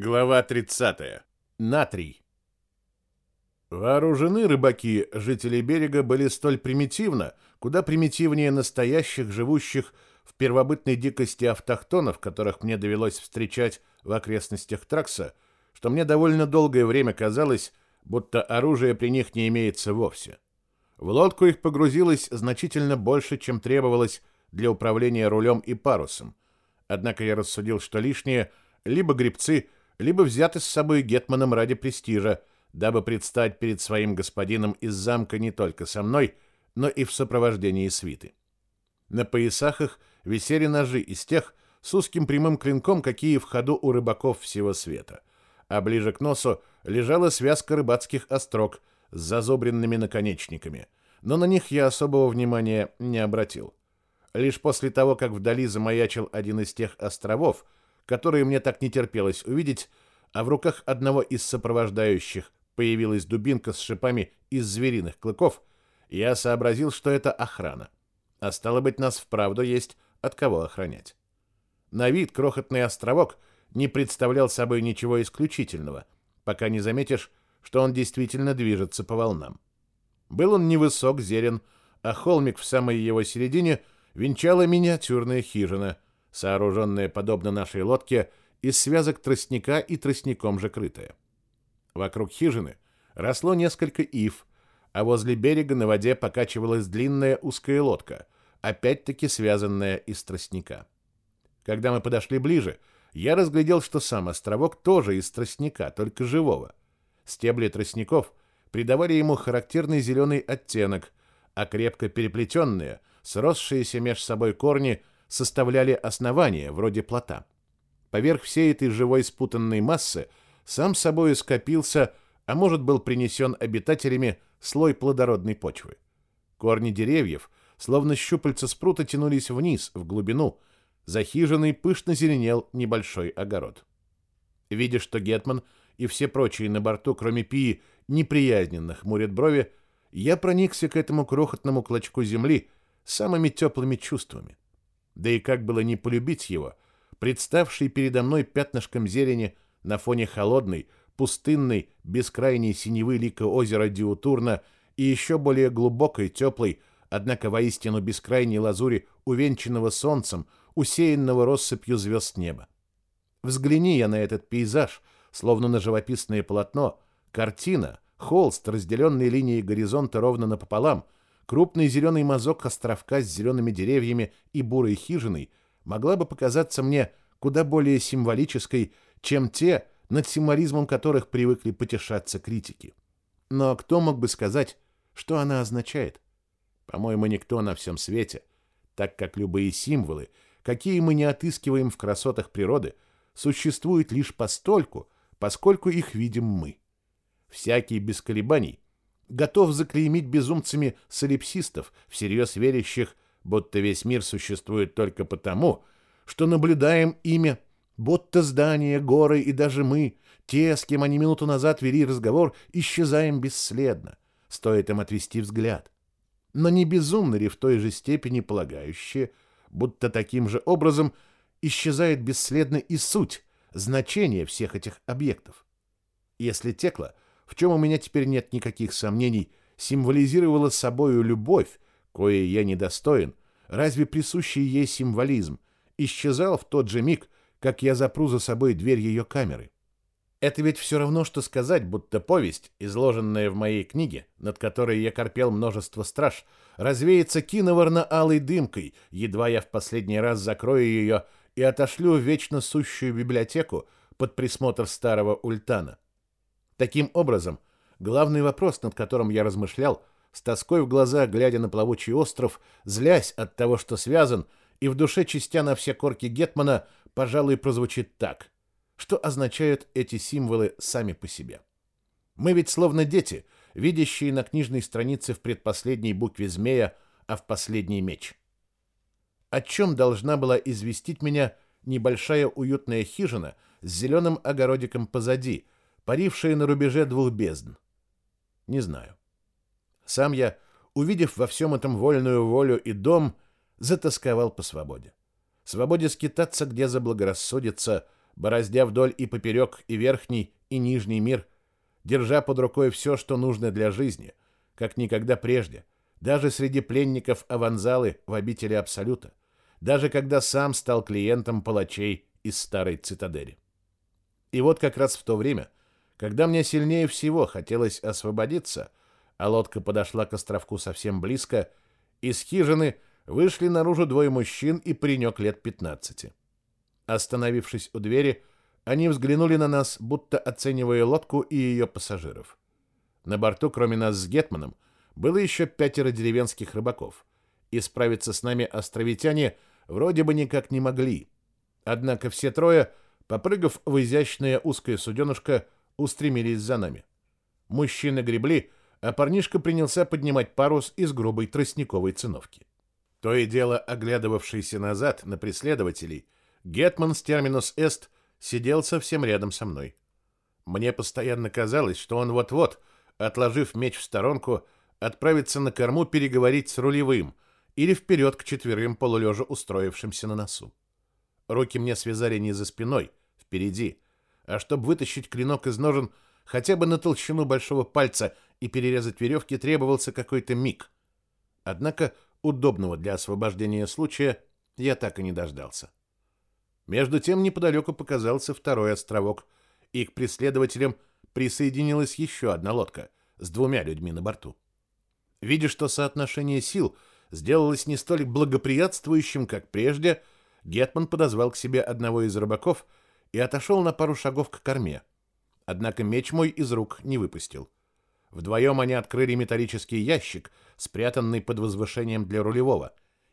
Глава 30. Натрий. Вооружены рыбаки, жители берега, были столь примитивно, куда примитивнее настоящих, живущих в первобытной дикости автохтонов, которых мне довелось встречать в окрестностях Тракса, что мне довольно долгое время казалось, будто оружия при них не имеется вовсе. В лодку их погрузилось значительно больше, чем требовалось для управления рулем и парусом. Однако я рассудил, что лишнее либо гребцы – либо взяты с собой гетманом ради престижа, дабы предстать перед своим господином из замка не только со мной, но и в сопровождении свиты. На поясах их висели ножи из тех с узким прямым клинком, какие в ходу у рыбаков всего света, а ближе к носу лежала связка рыбацких острог с зазубренными наконечниками, но на них я особого внимания не обратил. Лишь после того, как вдали замаячил один из тех островов, которые мне так не терпелось увидеть, а в руках одного из сопровождающих появилась дубинка с шипами из звериных клыков, я сообразил, что это охрана. А стало быть, нас вправду есть от кого охранять. На вид крохотный островок не представлял собой ничего исключительного, пока не заметишь, что он действительно движется по волнам. Был он невысок, зерен, а холмик в самой его середине венчала миниатюрная хижина — сооруженная подобно нашей лодке из связок тростника и тростником же крытая. Вокруг хижины росло несколько ив, а возле берега на воде покачивалась длинная узкая лодка, опять-таки связанная из тростника. Когда мы подошли ближе, я разглядел, что сам островок тоже из тростника, только живого. Стебли тростников придавали ему характерный зеленый оттенок, а крепко переплетенные, сросшиеся меж собой корни – составляли основание, вроде плота. Поверх всей этой живой спутанной массы сам собой скопился, а может был принесен обитателями слой плодородной почвы. Корни деревьев, словно щупальца спрута, тянулись вниз, в глубину. За пышно зеленел небольшой огород. Видя, что Гетман и все прочие на борту, кроме Пии, неприязненно хмурят брови, я проникся к этому крохотному клочку земли самыми теплыми чувствами. Да и как было не полюбить его, представший передо мной пятнышком зелени на фоне холодной, пустынной, бескрайней синевы лика озера Диутурна и еще более глубокой, теплой, однако воистину бескрайней лазури, увенчанного солнцем, усеянного россыпью звезд неба. Взгляни я на этот пейзаж, словно на живописное полотно, картина, холст, разделенный линией горизонта ровно напополам — Крупный зеленый мазок островка с зелеными деревьями и бурой хижиной могла бы показаться мне куда более символической, чем те, над символизмом которых привыкли потешаться критики. Но кто мог бы сказать, что она означает? По-моему, никто на всем свете, так как любые символы, какие мы не отыскиваем в красотах природы, существуют лишь постольку, поскольку их видим мы. Всякий без колебаний готов заклеймить безумцами солипсистов, всерьез верящих, будто весь мир существует только потому, что наблюдаем имя, будто здания, горы и даже мы, те, с кем они минуту назад вели разговор, исчезаем бесследно, стоит им отвести взгляд. Но не безумны ли в той же степени полагающие, будто таким же образом исчезает бесследно и суть, значение всех этих объектов? Если Текла — в чем у меня теперь нет никаких сомнений, символизировала собою любовь, кое я недостоин, разве присущий ей символизм, исчезал в тот же миг, как я запру за собой дверь ее камеры. Это ведь все равно, что сказать, будто повесть, изложенная в моей книге, над которой я корпел множество страж, развеется киноварно-алой дымкой, едва я в последний раз закрою ее и отошлю в вечно сущую библиотеку под присмотр старого Ультана. Таким образом, главный вопрос, над которым я размышлял, с тоской в глазах, глядя на плавучий остров, злясь от того, что связан, и в душе частя на все корки Гетмана, пожалуй, прозвучит так. Что означают эти символы сами по себе? Мы ведь словно дети, видящие на книжной странице в предпоследней букве змея, а в последний меч. О чем должна была известить меня небольшая уютная хижина с зеленым огородиком позади – парившие на рубеже двух бездн? Не знаю. Сам я, увидев во всем этом вольную волю и дом, затасковал по свободе. Свободе скитаться, где заблагорассудится, бороздя вдоль и поперек и верхний, и нижний мир, держа под рукой все, что нужно для жизни, как никогда прежде, даже среди пленников Аванзалы в обители Абсолюта, даже когда сам стал клиентом палачей из старой цитадели. И вот как раз в то время, когда мне сильнее всего хотелось освободиться, а лодка подошла к островку совсем близко, из хижины вышли наружу двое мужчин и паренек лет 15. Остановившись у двери, они взглянули на нас, будто оценивая лодку и ее пассажиров. На борту, кроме нас с Гетманом, было еще пятеро деревенских рыбаков, и справиться с нами островитяне вроде бы никак не могли. Однако все трое, попрыгав в изящное узкое суденышко, устремились за нами. Мужчины гребли, а парнишка принялся поднимать парус из грубой тростниковой циновки. То и дело, оглядывавшийся назад на преследователей, Гетман с терминус «Эст» сидел совсем рядом со мной. Мне постоянно казалось, что он вот-вот, отложив меч в сторонку, отправится на корму переговорить с рулевым или вперед к четверым полулежа устроившимся на носу. Руки мне связали не за спиной, впереди, а чтобы вытащить клинок из ножен хотя бы на толщину большого пальца и перерезать веревки требовался какой-то миг. Однако удобного для освобождения случая я так и не дождался. Между тем неподалеку показался второй островок, и к преследователям присоединилась еще одна лодка с двумя людьми на борту. Видя, что соотношение сил сделалось не столь благоприятствующим, как прежде, Гетман подозвал к себе одного из рыбаков и отошел на пару шагов к корме. Однако меч мой из рук не выпустил. Вдвоем они открыли металлический ящик, спрятанный под возвышением для рулевого,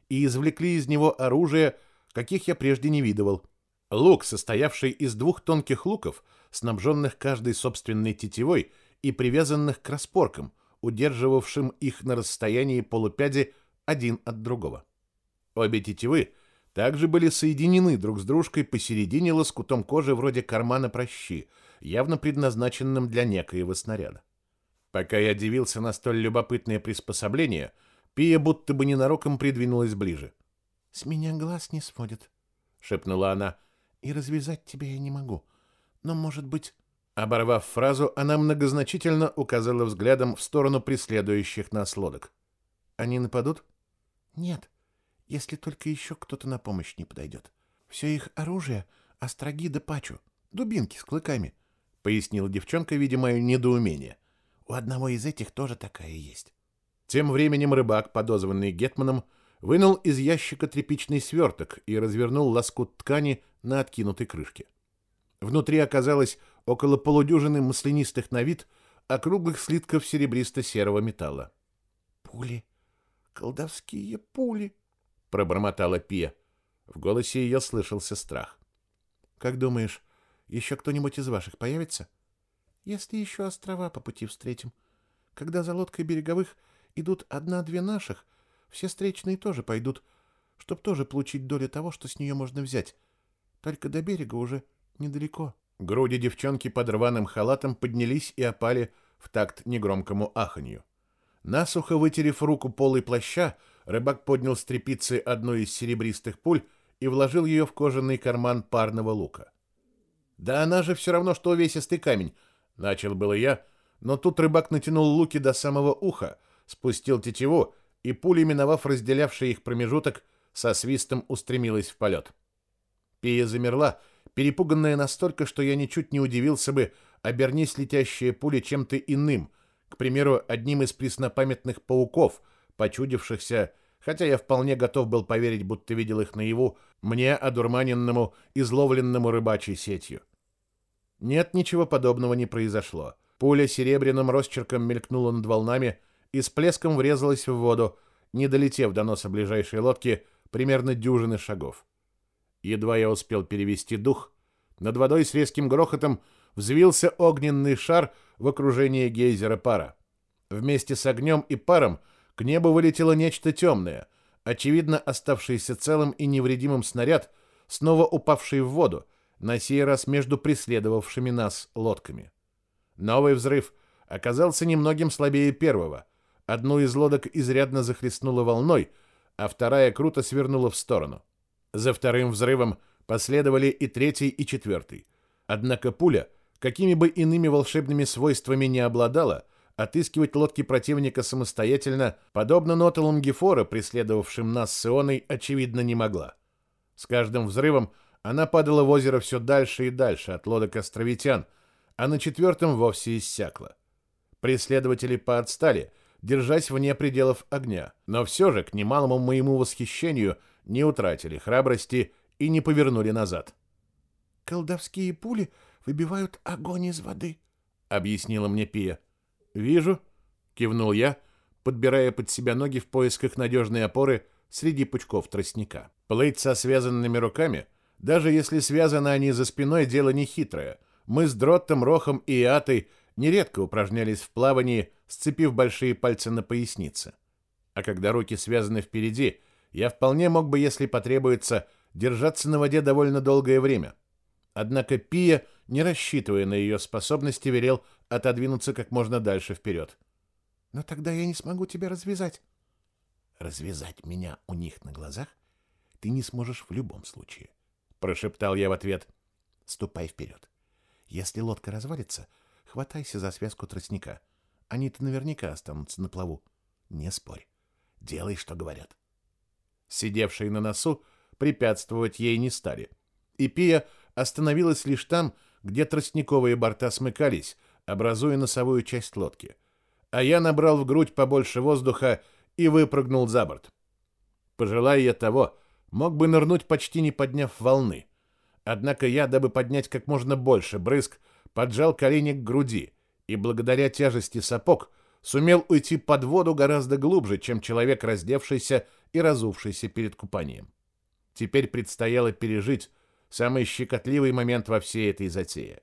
и извлекли из него оружие, каких я прежде не видывал. Лук, состоявший из двух тонких луков, снабженных каждой собственной тетивой и привязанных к распоркам, удерживавшим их на расстоянии полупяди один от другого. Обе тетивы также были соединены друг с дружкой посередине лоскутом кожи вроде кармана прощи, явно предназначенным для некоего снаряда. Пока я дивился на столь любопытное приспособление, Пия будто бы ненароком придвинулась ближе. «С меня глаз не сводит», — шепнула она, — «и развязать тебя я не могу. Но, может быть...» Оборвав фразу, она многозначительно указала взглядом в сторону преследующих нас лодок. «Они нападут?» «Нет, если только еще кто-то на помощь не подойдет. Все их оружие — остроги да пачу, дубинки с клыками», — пояснила девчонка, видя недоумение. У одного из этих тоже такая есть. Тем временем рыбак, подозванный Гетманом, вынул из ящика тряпичный сверток и развернул лоскут ткани на откинутой крышке. Внутри оказалось около полудюжины маслянистых на вид округлых слитков серебристо-серого металла. «Пули! Колдовские пули!» — пробормотала Пия. В голосе ее слышался страх. «Как думаешь, еще кто-нибудь из ваших появится?» Если еще острова по пути встретим. Когда за лодкой береговых идут одна-две наших, все встречные тоже пойдут, чтоб тоже получить долю того, что с нее можно взять. Только до берега уже недалеко. Груди девчонки под рваным халатом поднялись и опали в такт негромкому аханью. Насухо вытерев руку полой плаща, рыбак поднял с тряпицы одну из серебристых пуль и вложил ее в кожаный карман парного лука. «Да она же все равно, что увесистый камень», Начал было я, но тут рыбак натянул луки до самого уха, спустил тетиву, и пуля, миновав разделявший их промежуток, со свистом устремилась в полет. Пия замерла, перепуганная настолько, что я ничуть не удивился бы, обернись летящая пуля чем-то иным, к примеру, одним из преснопамятных пауков, почудившихся, хотя я вполне готов был поверить, будто видел их наяву, мне, одурманенному, изловленному рыбачьей сетью. Нет, ничего подобного не произошло. Пуля серебряным росчерком мелькнула над волнами и с плеском врезалась в воду, не долетев до носа ближайшей лодки примерно дюжины шагов. Едва я успел перевести дух, над водой с резким грохотом взвился огненный шар в окружении гейзера пара. Вместе с огнем и паром к небу вылетело нечто темное, очевидно оставшийся целым и невредимым снаряд, снова упавший в воду, на сей раз между преследовавшими нас лодками. Новый взрыв оказался немногим слабее первого. Одну из лодок изрядно захлестнуло волной, а вторая круто свернула в сторону. За вторым взрывом Последовали и третий, и четвертый. Однако пуля, какими бы иными волшебными свойствами не обладала, отыскивать лодки противника самостоятельно, подобно нотелам Гефора, преследовавшим нас с Ионой, очевидно, не могла. С каждым взрывом она падала в озеро все дальше и дальше от лодок островитян, а на четвертом вовсе иссякла. Преследователи поотстали, держась вне пределов огня, но все же, к немалому моему восхищению, не утратили храбрости и не повернули назад. «Колдовские пули выбивают огонь из воды», — объяснила мне Пия. «Вижу», — кивнул я, подбирая под себя ноги в поисках надежной опоры среди пучков тростника. Плыть со связанными руками, даже если связаны они за спиной, дело нехитрое. Мы с Дроттом, Рохом и Иатой нередко упражнялись в плавании, сцепив большие пальцы на пояснице. А когда руки связаны впереди, я вполне мог бы, если потребуется, держаться на воде довольно долгое время. Однако Пия, не рассчитывая на ее способности, велел отодвинуться как можно дальше вперед. «Но тогда я не смогу тебя развязать». «Развязать меня у них на глазах ты не сможешь в любом случае», — прошептал я в ответ. «Ступай вперед. Если лодка развалится, хватайся за связку тростника. Они-то наверняка останутся на плаву. Не спорь. Делай, что говорят». Сидевшие на носу препятствовать ей не стали. И Пия остановилась лишь там, где тростниковые борта смыкались, образуя носовую часть лодки. А я набрал в грудь побольше воздуха и выпрыгнул за борт. Пожелая я того, мог бы нырнуть почти не подняв волны. Однако я, дабы поднять как можно больше брызг, поджал колени к груди и благодаря тяжести сапог сумел уйти под воду гораздо глубже, чем человек, раздевшийся и разувшийся перед купанием. Теперь предстояло пережить самый щекотливый момент во всей этой затее.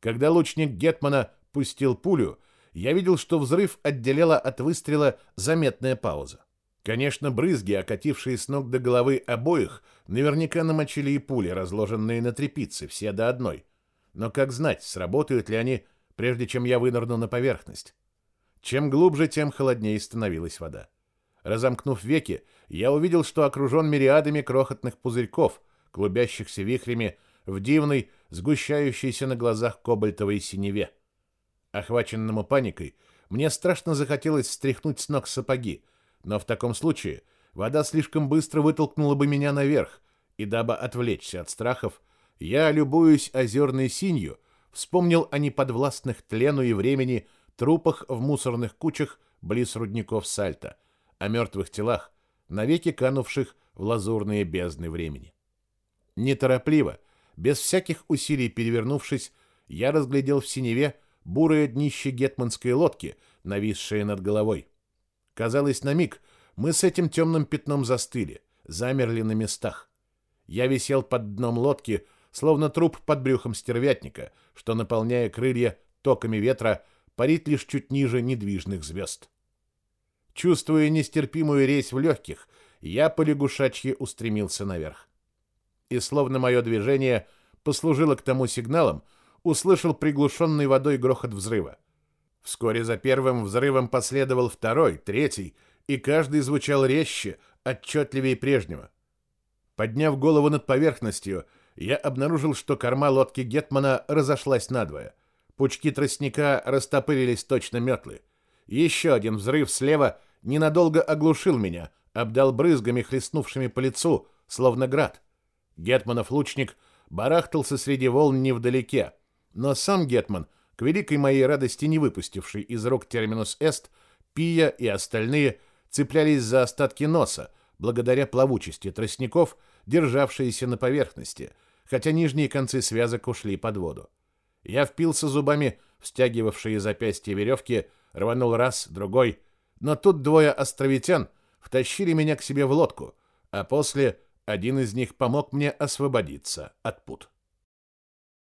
Когда лучник Гетмана пустил пулю, я видел, что взрыв отделяла от выстрела заметная пауза. Конечно, брызги, окатившие с ног до головы обоих, наверняка намочили и пули, разложенные на трепице, все до одной. Но как знать, сработают ли они, прежде чем я вынырну на поверхность? Чем глубже, тем холоднее становилась вода. Разомкнув веки, я увидел, что окружен мириадами крохотных пузырьков, клубящихся вихрями в дивной, сгущающейся на глазах кобальтовой синеве. Охваченному паникой, мне страшно захотелось стряхнуть с ног сапоги, но в таком случае вода слишком быстро вытолкнула бы меня наверх, и дабы отвлечься от страхов, я, любуюсь озерной синью, вспомнил о неподвластных тлену и времени трупах в мусорных кучах близ рудников Сальта, о мертвых телах, навеки канувших в лазурные бездны времени. Неторопливо, без всяких усилий перевернувшись, я разглядел в синеве бурое днище гетманской лодки, нависшее над головой. Казалось, на миг мы с этим темным пятном застыли, замерли на местах. Я висел под дном лодки, словно труп под брюхом стервятника, что, наполняя крылья токами ветра, парит лишь чуть ниже недвижных звезд. Чувствуя нестерпимую резь в легких, я по лягушачьи устремился наверх. И словно мое движение послужило к тому сигналом, услышал приглушенный водой грохот взрыва. Вскоре за первым взрывом последовал второй, третий, и каждый звучал резче, отчетливее прежнего. Подняв голову над поверхностью, я обнаружил, что корма лодки Гетмана разошлась надвое. Пучки тростника растопырились точно метлы. Еще один взрыв слева ненадолго оглушил меня, обдал брызгами, хлестнувшими по лицу, словно град. Гетманов лучник барахтался среди волн невдалеке, но сам Гетман, к великой моей радости не выпустивший из рук терминус эст, Пия и остальные цеплялись за остатки носа, благодаря плавучести тростников, державшиеся на поверхности, хотя нижние концы связок ушли под воду. Я впился зубами в стягивавшие запястья веревки, рванул раз, другой, но тут двое островитян втащили меня к себе в лодку, а после один из них помог мне освободиться от пут.